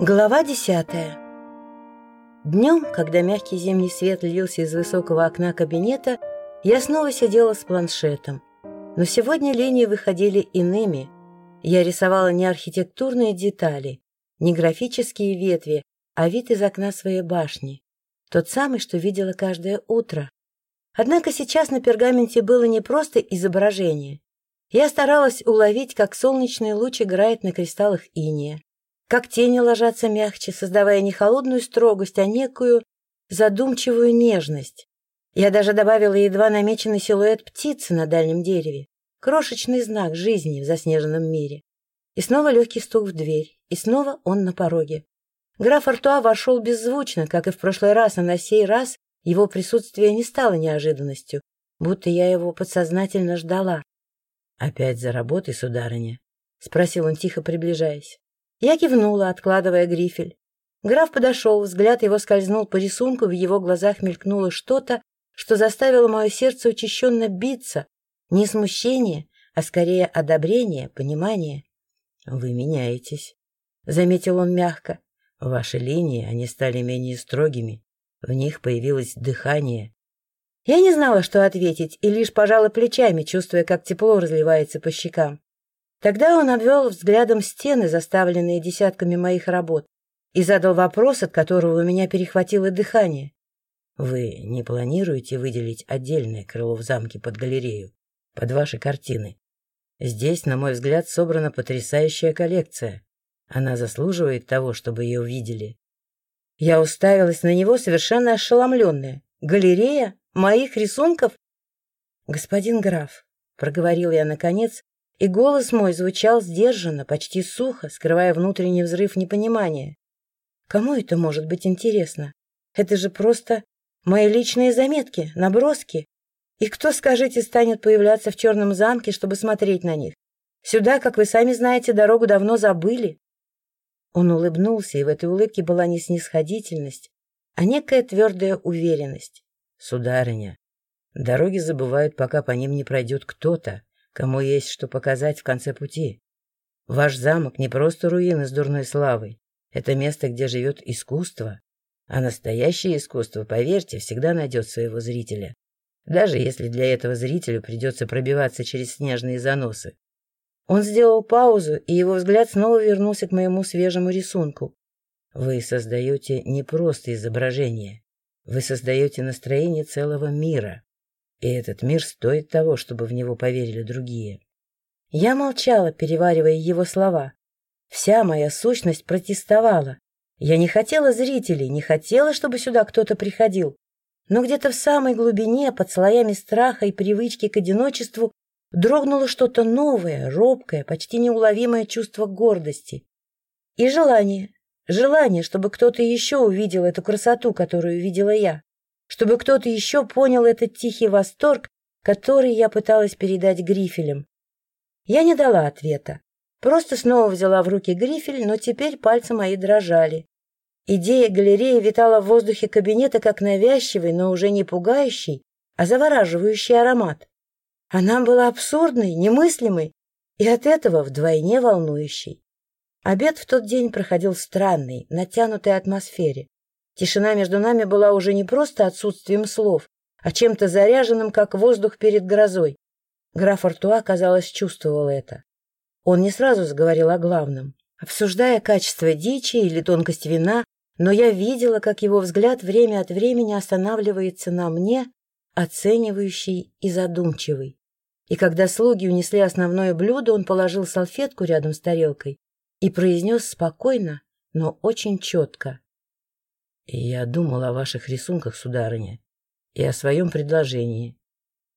Глава десятая Днем, когда мягкий зимний свет лился из высокого окна кабинета, я снова сидела с планшетом. Но сегодня линии выходили иными. Я рисовала не архитектурные детали, не графические ветви, а вид из окна своей башни. Тот самый, что видела каждое утро. Однако сейчас на пергаменте было не просто изображение. Я старалась уловить, как солнечный луч играет на кристаллах иния как тени ложатся мягче, создавая не холодную строгость, а некую задумчивую нежность. Я даже добавила едва намеченный силуэт птицы на дальнем дереве, крошечный знак жизни в заснеженном мире. И снова легкий стук в дверь, и снова он на пороге. Граф Артуа вошел беззвучно, как и в прошлый раз, а на сей раз его присутствие не стало неожиданностью, будто я его подсознательно ждала. — Опять за работой, сударыня? — спросил он, тихо приближаясь. Я кивнула, откладывая грифель. Граф подошел, взгляд его скользнул по рисунку, в его глазах мелькнуло что-то, что заставило мое сердце учащенно биться. Не смущение, а скорее одобрение, понимание. — Вы меняетесь, — заметил он мягко. — Ваши линии, они стали менее строгими. В них появилось дыхание. Я не знала, что ответить, и лишь пожала плечами, чувствуя, как тепло разливается по щекам. Тогда он обвел взглядом стены, заставленные десятками моих работ, и задал вопрос, от которого у меня перехватило дыхание. «Вы не планируете выделить отдельное крыло в замке под галерею, под ваши картины? Здесь, на мой взгляд, собрана потрясающая коллекция. Она заслуживает того, чтобы ее увидели». Я уставилась на него, совершенно ошеломленная. «Галерея? Моих рисунков?» «Господин граф», — проговорил я наконец, и голос мой звучал сдержанно, почти сухо, скрывая внутренний взрыв непонимания. Кому это может быть интересно? Это же просто мои личные заметки, наброски. И кто, скажите, станет появляться в черном замке, чтобы смотреть на них? Сюда, как вы сами знаете, дорогу давно забыли. Он улыбнулся, и в этой улыбке была не снисходительность, а некая твердая уверенность. Сударыня, дороги забывают, пока по ним не пройдет кто-то, кому есть что показать в конце пути. Ваш замок не просто руины с дурной славой. Это место, где живет искусство. А настоящее искусство, поверьте, всегда найдет своего зрителя. Даже если для этого зрителю придется пробиваться через снежные заносы. Он сделал паузу, и его взгляд снова вернулся к моему свежему рисунку. Вы создаете не просто изображение. Вы создаете настроение целого мира. И этот мир стоит того, чтобы в него поверили другие. Я молчала, переваривая его слова. Вся моя сущность протестовала. Я не хотела зрителей, не хотела, чтобы сюда кто-то приходил. Но где-то в самой глубине, под слоями страха и привычки к одиночеству, дрогнуло что-то новое, робкое, почти неуловимое чувство гордости. И желание. Желание, чтобы кто-то еще увидел эту красоту, которую видела я чтобы кто-то еще понял этот тихий восторг, который я пыталась передать грифелем. Я не дала ответа. Просто снова взяла в руки грифель, но теперь пальцы мои дрожали. Идея галереи витала в воздухе кабинета как навязчивый, но уже не пугающий, а завораживающий аромат. Она была абсурдной, немыслимой и от этого вдвойне волнующей. Обед в тот день проходил в странной, натянутой атмосфере. Тишина между нами была уже не просто отсутствием слов, а чем-то заряженным, как воздух перед грозой. Граф Артуа, казалось, чувствовал это. Он не сразу заговорил о главном, обсуждая качество дичи или тонкость вина, но я видела, как его взгляд время от времени останавливается на мне, оценивающий и задумчивый. И когда слуги унесли основное блюдо, он положил салфетку рядом с тарелкой и произнес спокойно, но очень четко. Я думал о ваших рисунках, сударыня, и о своем предложении.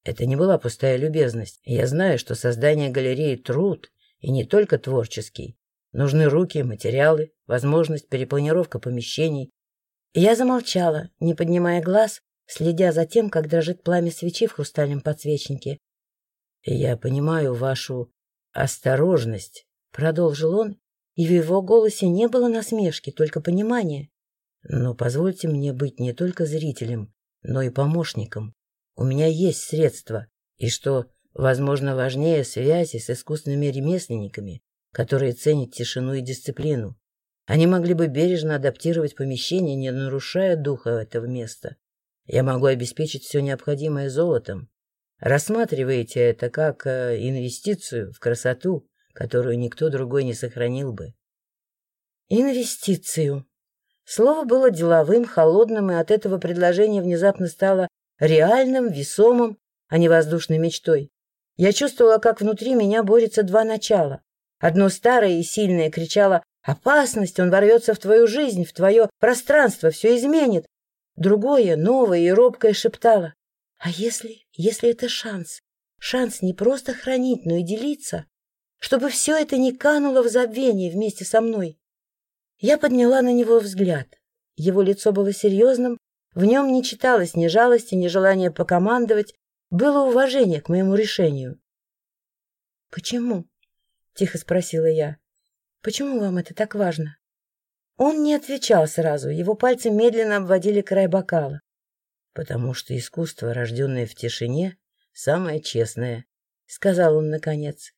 Это не была пустая любезность. Я знаю, что создание галереи — труд, и не только творческий. Нужны руки, материалы, возможность перепланировка помещений. я замолчала, не поднимая глаз, следя за тем, как дрожит пламя свечи в хрустальном подсвечнике. — Я понимаю вашу осторожность, — продолжил он, и в его голосе не было насмешки, только понимание. Но позвольте мне быть не только зрителем, но и помощником. У меня есть средства, и что, возможно, важнее связи с искусственными ремесленниками, которые ценят тишину и дисциплину. Они могли бы бережно адаптировать помещение, не нарушая духа этого места. Я могу обеспечить все необходимое золотом. Рассматриваете это как э, инвестицию в красоту, которую никто другой не сохранил бы. Инвестицию. Слово было деловым, холодным, и от этого предложение внезапно стало реальным, весомым, а не воздушной мечтой. Я чувствовала, как внутри меня борются два начала. Одно старое и сильное кричало «Опасность! Он ворвется в твою жизнь, в твое пространство, все изменит!» Другое, новое и робкое шептало «А если, если это шанс? Шанс не просто хранить, но и делиться, чтобы все это не кануло в забвение вместе со мной?» Я подняла на него взгляд. Его лицо было серьезным, в нем не читалось ни жалости, ни желания покомандовать, было уважение к моему решению. «Почему?» — тихо спросила я. «Почему вам это так важно?» Он не отвечал сразу, его пальцы медленно обводили край бокала. «Потому что искусство, рожденное в тишине, самое честное», — сказал он наконец.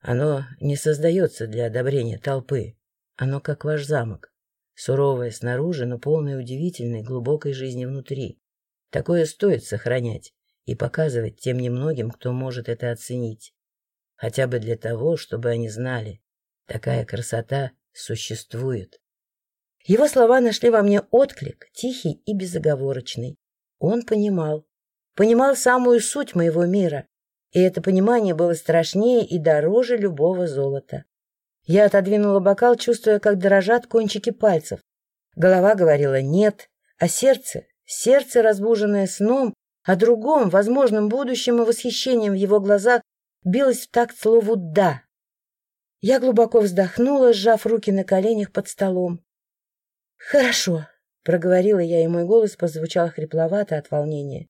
«Оно не создается для одобрения толпы. Оно как ваш замок, суровое снаружи, но полное удивительной глубокой жизни внутри. Такое стоит сохранять и показывать тем немногим, кто может это оценить. Хотя бы для того, чтобы они знали, такая красота существует. Его слова нашли во мне отклик, тихий и безоговорочный. Он понимал. Понимал самую суть моего мира. И это понимание было страшнее и дороже любого золота. Я отодвинула бокал, чувствуя, как дрожат кончики пальцев. Голова говорила «нет», а сердце, сердце, разбуженное сном, о другом, возможном будущем и восхищением в его глазах, билось в такт слову «да». Я глубоко вздохнула, сжав руки на коленях под столом. «Хорошо», — проговорила я, и мой голос прозвучал хрипловато от волнения.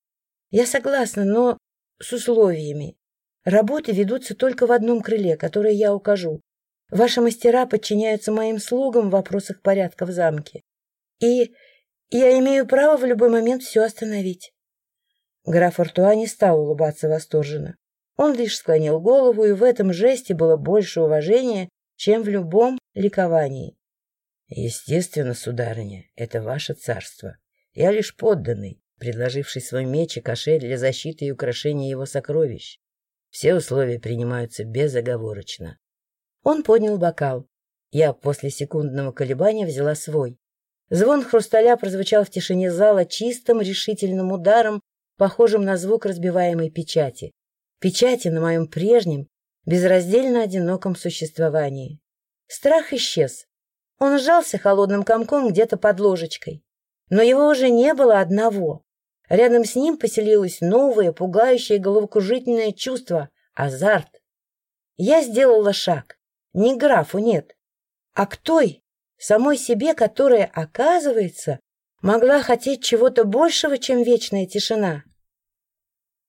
«Я согласна, но с условиями. Работы ведутся только в одном крыле, которое я укажу. Ваши мастера подчиняются моим слугам в вопросах порядка в замке. И я имею право в любой момент все остановить. Граф Артуа не стал улыбаться восторженно. Он лишь склонил голову, и в этом жесте было больше уважения, чем в любом ликовании. Естественно, сударыня, это ваше царство. Я лишь подданный, предложивший свой меч и кошель для защиты и украшения его сокровищ. Все условия принимаются безоговорочно. Он поднял бокал. Я после секундного колебания взяла свой. Звон хрусталя прозвучал в тишине зала чистым, решительным ударом, похожим на звук разбиваемой печати. Печати на моем прежнем, безраздельно одиноком существовании. Страх исчез. Он сжался холодным комком где-то под ложечкой. Но его уже не было одного. Рядом с ним поселилось новое, пугающее головокружительное чувство — азарт. Я сделала шаг. К графу, нет, а к той, самой себе, которая, оказывается, могла хотеть чего-то большего, чем вечная тишина.